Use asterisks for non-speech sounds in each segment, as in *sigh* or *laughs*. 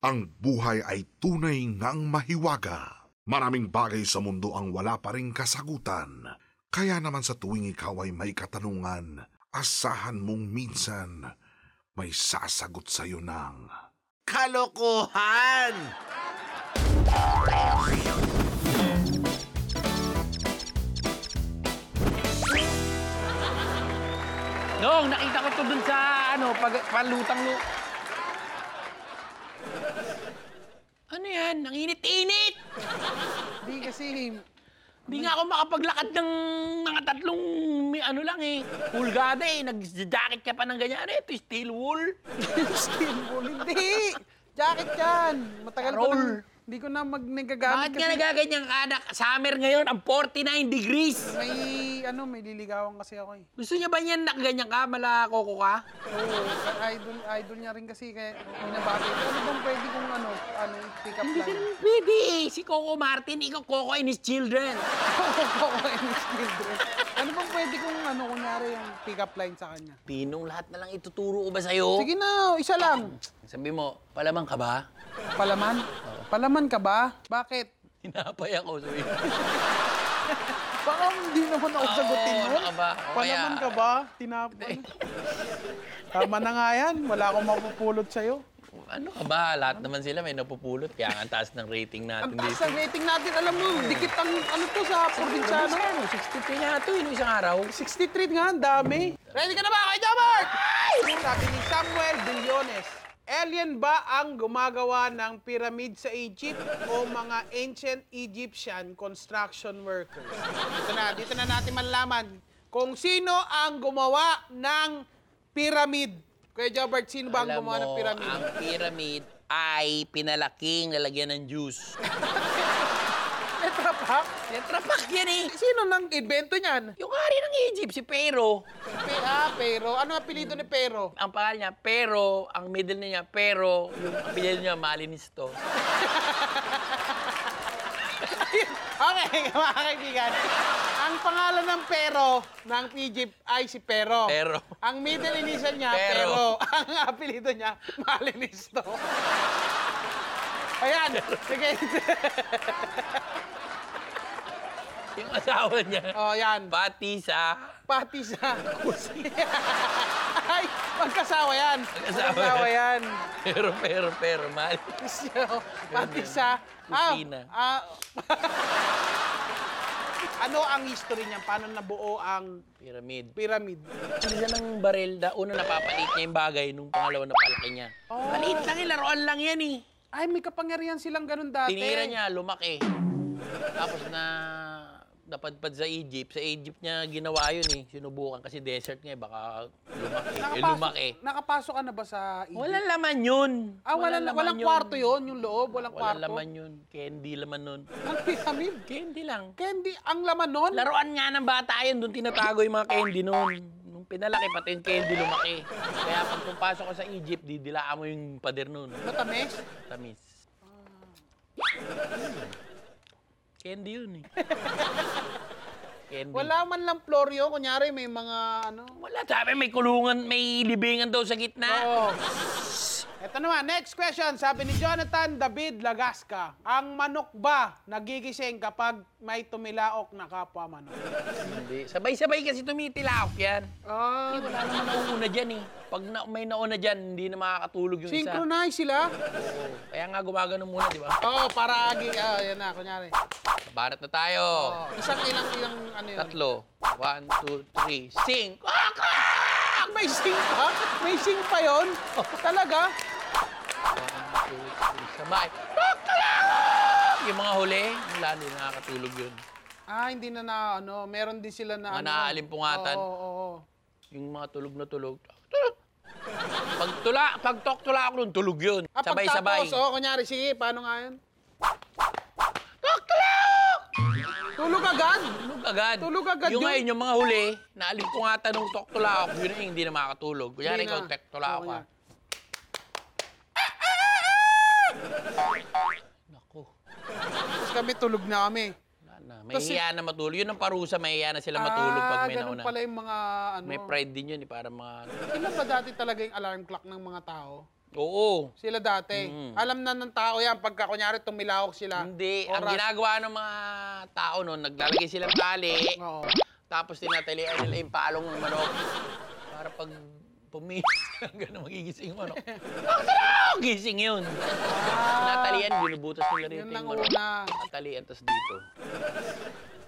Ang buhay ay tunay ngang mahiwaga. Maraming bagay sa mundo ang wala pa rin kasagutan. Kaya naman sa tuwing ikaw ay may katanungan, asahan mong minsan may sasagot sa'yo ng... Kalokohan! Dong, nakita ko to dun sa ano, pag, palutang mo. Yan? Ang init-init! Hindi kasi, Hindi nga ako makapaglakad ng mga tatlong may ano lang eh. Pulgada eh. Nag-jacket ka pa ng ganyan. Ano ito? Steel wool? *laughs* steel wool. Hindi! Jacket yan! Matagal ko Roll. nang, hindi ko na mag nagagamit Bakit ka? Na, summer ngayon, ang 49 degrees. May, ano, may liligawan kasi ako eh. Gusto niya ba niyan nakaganyan ka? Mala koko ka? Oo, idol, idol niya rin kasi kaya minabagay. ko. Ano bang pwede kong ano, ano, pick up Hindi ka line? naman pwede eh. Si Coco Martin, ikaw Coco and his children. *laughs* Oo, and his children. Ano bang pwede kong ano, kunyari yung pick up line sa kanya? Pinong lahat na lang ituturo ko ba sa'yo? Sige na, isa lang. Sabi mo, palamang ka ba? Palaman? Palaman ka ba? Bakit? Hinapay ako. Mo. Baka *laughs* hindi naman ako sagutin mo. ano ka ba? O Palaman kaya- ka ba? Tinapon. Tama na nga yan. Wala akong mapupulot sa'yo. Ano ka ba? Lahat naman sila may napupulot. Kaya ang taas ng rating natin Ang taas dito. ng rating natin, alam mo, dikit ang ano to sa probinsyano. Ano? 63 nga ito, yun isang araw. 63 nga, ang dami. Ready ka na ba, Kuya Jobert? Sabi ni Samuel Billones, Alien ba ang gumagawa ng pyramid sa Egypt o mga ancient Egyptian construction workers? Dito na, dito na natin malalaman kung sino ang gumawa ng pyramid. Kuya Jobert, sino ba ang Alam gumawa ng mo, pyramid? ang pyramid ay pinalaking lalagyan ng juice. *laughs* Tetra Pak? Yan eh. Sino nang invento niyan? Yung hari ng Egypt, si Pero. Pe- ah, Pero. Ano ang apelido ni Pero? Ang pangalan niya, Pero. Ang middle niya, Pero. Yung apelyido niya, Malinisto. *laughs* Okay, *laughs* mga kaibigan. Ang pangalan ng Pero ng Egypt ay si Pero. Pero. Ang middle initial niya, Pero. Pero. *laughs* Ang apelido niya, Malinisto. Ayan, sige. *laughs* Yung asawa niya, oh, yan. pati sa... Pati sa... *laughs* ay, magkasawa yan. Magkasawa. Magkasawa yan. Pero, pero, pero, Malinis. Pati sa... Ah, Kusina. ah, *laughs* ano ang history niya? Paano nabuo ang Pyramid. pyramid? Isa ng baril, da, una napapalit niya yung bagay, nung pangalawa napalaki niya. Oh. Maliit lang yung laruan lang yan eh. Ay, may kapangyarihan silang ganun dati. Tinira niya, lumaki. Tapos na napadpad sa Egypt. Sa Egypt niya ginawa yun eh. Sinubukan kasi desert nga eh, baka lumaki. Eh, lumaki. nakapasok ka na ba sa Egypt? Walang laman yun. ah, walang, laman walang yun. kwarto yun, yung loob, walang Walang kwarto. laman yun. Candy laman nun. Ang pyramid. Candy lang. Candy, ang laman nun? Laruan nga ng bata yun. Doon tinatago yung mga candy nun. Nung pinalaki, pati yung candy lumaki. Kaya pag pumapasok ka sa Egypt, didilaan mo yung pader nun. Matamis? Tamis. Candy yun eh. *laughs* Candy. Wala man lang floor yun. Kunyari, may mga ano. Wala, sabi may kulungan, may libingan daw sa gitna. Oh. *laughs* Ito naman, next question. Sabi ni Jonathan David Lagasca, ang manok ba nagigising kapag may tumilaok na kapwa manok? Hindi. Sabay-sabay kasi tumitilaok yan. Ah, Eh, wala naman nauuna dyan eh. Pag na, may nauna dyan, hindi na makakatulog yung isa. synchronize sila? Oo. Kaya nga gumagano muna, di ba? Oo, oh, para agi, ah, yan na, kunyari. Barat na tayo. Oh, isang ilang, ilang, ano yun? Tatlo. One, two, three. Sing! Kwak! Ah, may sing pa? May sing pa yun? Talaga? One, two, three. Sabay. Kwak! Yung mga huli, wala, hindi nakakatulog yun. Ah, hindi na na, ano, meron din sila na, Mga ano. naalimpungatan. Oo, oo, oo. Yung mga tulog na tulog. Tulog! Pag tula, pag tok tula ako nun, tulog yun. Ah, Sabay-sabay. pagtapos, oh, kunyari, sige, paano nga yun? Tulog! Agad? Tulog agad. Tulog agad yung yun? ngayon, yung mga huli, naalimpungatan ng tok tula ako, yun yung hindi na makakatulog. Kunyari ikaw, tek tula ako ka. Naku. Tapos kami, tulog na kami. Na. May Kasi- hiya na matulog. Yun ang parusa, may hiya na sila matulog pag may Ah, nauna. pala yung mga, ano. May pride din yun eh, para mga... Kailan ba dati talaga yung alarm clock ng mga tao? Oo. Sila dati. Mm. Alam na ng tao yan pagka kunyari tumilawak sila. Hindi. Ang Oras. ginagawa ng mga tao noon, naglalagay silang tali, Oo. tapos tinatalian nila yung palong ng manok. Para pag pumis, *laughs* gano'n magigising yung manok. Bakit Gising yun. Tinatalian, binubutas nila rin Yun yung lang manok. una. Tatalian, tas dito.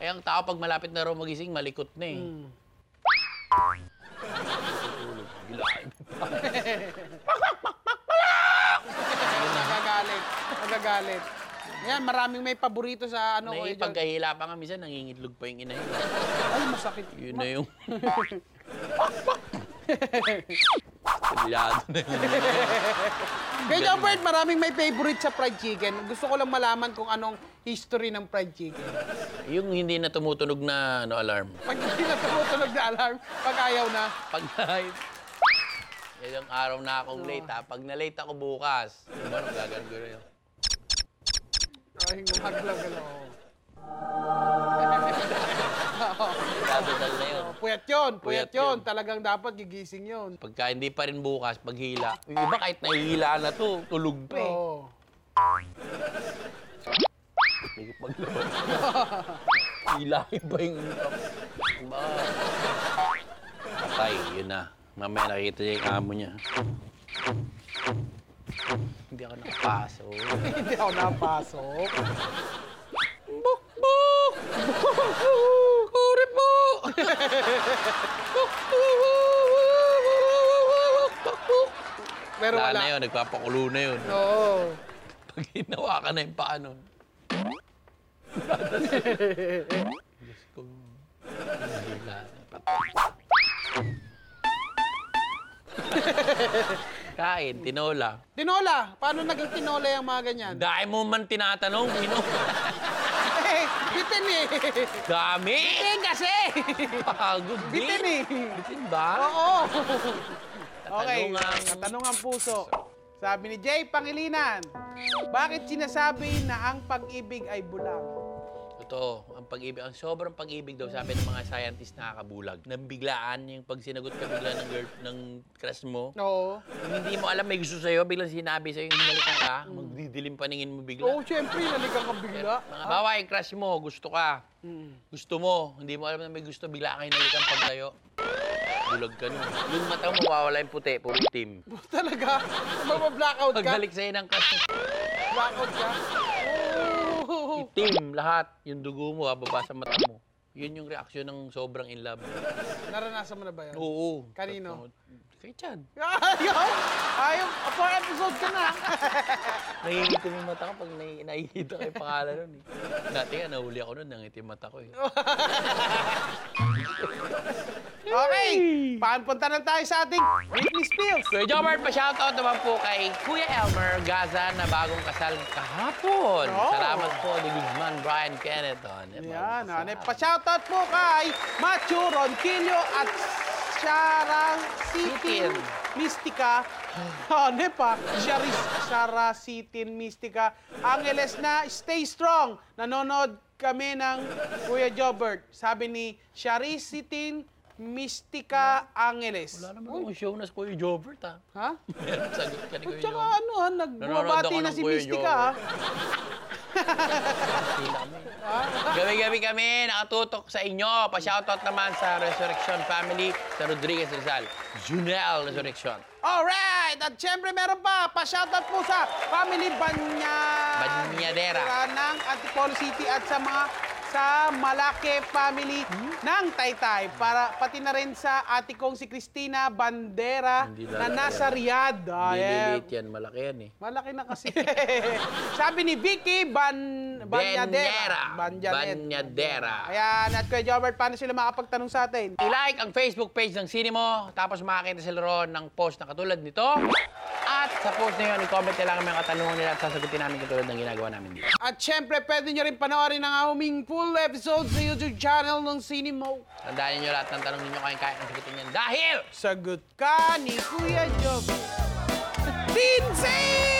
Ay, ang tao pag malapit na raw magising, malikot na eh. Mm. Nagagalit. Yan, maraming may paborito sa ano ko. Nay, pagkahila pa nga, minsan nangingitlog pa yung inahin. *laughs* Ay, masakit. Yun na yung... *laughs* Kalyado na yun. Kaya Jobert, maraming may favorite sa fried chicken. Gusto ko lang malaman kung anong history ng fried chicken. Yung hindi na tumutunog na ano, alarm. Pag hindi na tumutunog na alarm, pag ayaw na. Pag *laughs* Ilang araw na akong late ha. Pag na-late ako bukas, ano, gagano yun. Ay, gumagalaw-galaw. Dadadal na yun. *laughs* Puyat yun, puyat, Puyat yun. yun. Talagang dapat gigising yun. Pagka hindi pa rin bukas, paghila. Yung iba kahit nahihila na to, tulog pa eh. Oo. *laughs* Hindi paglaban. Hilahin pa yung ba? Patay, yun na. Mamaya nakikita niya yung amo niya. Hindi ako nakapasok. *laughs* Hindi ako napasok. Buk, buk! *laughs* Kuri po! Pero Wala na yun, nagpapakulo na yun. Oo. Pag hinawa ka na yung paa nun. *laughs* Diyos ko. Mahila. Kain, tinola. Tinola. Paano naging tinola yung mga ganyan? Dahil mo man tinatanong, Pino. Eh, *laughs* bitin eh. Dami! Bitin kasi. Pagod din. Bitin eh. Bitin ba? Oo. Okay, Katanungan. katanungang puso. Sabi ni Jay Pangilinan, bakit sinasabi na ang pag-ibig ay bulang? Totoo, ang pag-ibig, ang sobrang pag-ibig daw sabi ng mga scientist nakakabulag. Nang biglaan yung pag sinagot ka bigla ng girl, ng crush mo, Oo. Hindi mo alam may gusto sa'yo, biglang sinabi sa'yo yung hinalikan ka, magdidilim paningin mo bigla. Oo, syempre, nalikan ka bigla. Mga bawa, yung crush mo, gusto ka, Mm. gusto mo, hindi mo alam na may gusto, bigla ka hinalikan pag tayo. Bulag ka nun. Yung mata mo, mawawala yung puti, puro itim. *laughs* Talaga? Mababblackout ka? Pagbalik sa'yo ng crush mo, Blackout ka? Itim lahat, yung dugo mo, bababa sa mata mo. Yun yung reaksyon ng sobrang in love. Naranasan mo na ba yun? Oo. Kanino? Kay Chad. *laughs* Ayaw! Ayaw! Four episode ka na! Nangingitim yung mata ko pag nai- nakikita ko yung pangalan nun eh. Dati nga, nahuli ako nun, nangitim mata ko eh. *laughs* Okay! Paanpunta na tayo sa ating Britney Spears. Kuya Jobert, pa-shoutout naman po kay Kuya Elmer Gaza na bagong kasal kahapon. Oh. Salamat po ni Guzman Brian Kennethon. Yan, ano, pa-shoutout po kay Machu Ronquillo at Shara Sitin Sitin. Mystica. *sighs* Ano pa? Sharis, Shara Sitin Mystica. Angeles na stay strong. Nanonood kami ng Kuya Jobert. Sabi ni Sharis Sitin Mystica Angeles. Wala naman akong show na sa Kuya Jobert ha. Ha? *laughs* Meron sagot ka ni Kuya Tsaka Jobert. ano ha, Nanonood nagbabati ako na ng si Kuya Mystica ha. *laughs* *laughs* Gabi-gabi kami nakatutok sa inyo. Pa-shoutout naman sa Resurrection Family sa Rodriguez Rizal. Junel Resurrection. Alright! At syempre meron pa, pa-shoutout po sa Family Banya... Banyadera. ng Antipolo City at sa mga sa Malake family ng Taytay. Para pati na rin sa ate kong si Cristina Bandera Hindi na lalaki nasa yan. Riyadh. Ah, Hindi late yan, malaki yan eh. Malaki na kasi. *laughs* Sabi ni Vicky Ban Banyadera. Banyadera. Banyadera. Ayan, at Kuya Jobert, paano sila makapagtanong sa atin? I-like ang Facebook page ng Sinimo, tapos makakita sila ron ng post na katulad nito. At sa post na yun, i-comment nila ang mga katanungan nila at sasagutin namin katulad ng ginagawa namin dito. At syempre, pwede nyo rin panoorin ang aming full episode sa YouTube channel ng Cinemo. Tandaan niyo lahat ng tanong ninyo kayang kaya ang sagutin yan. Dahil, Sagot ka ni Kuya Job. Lindsay! *laughs*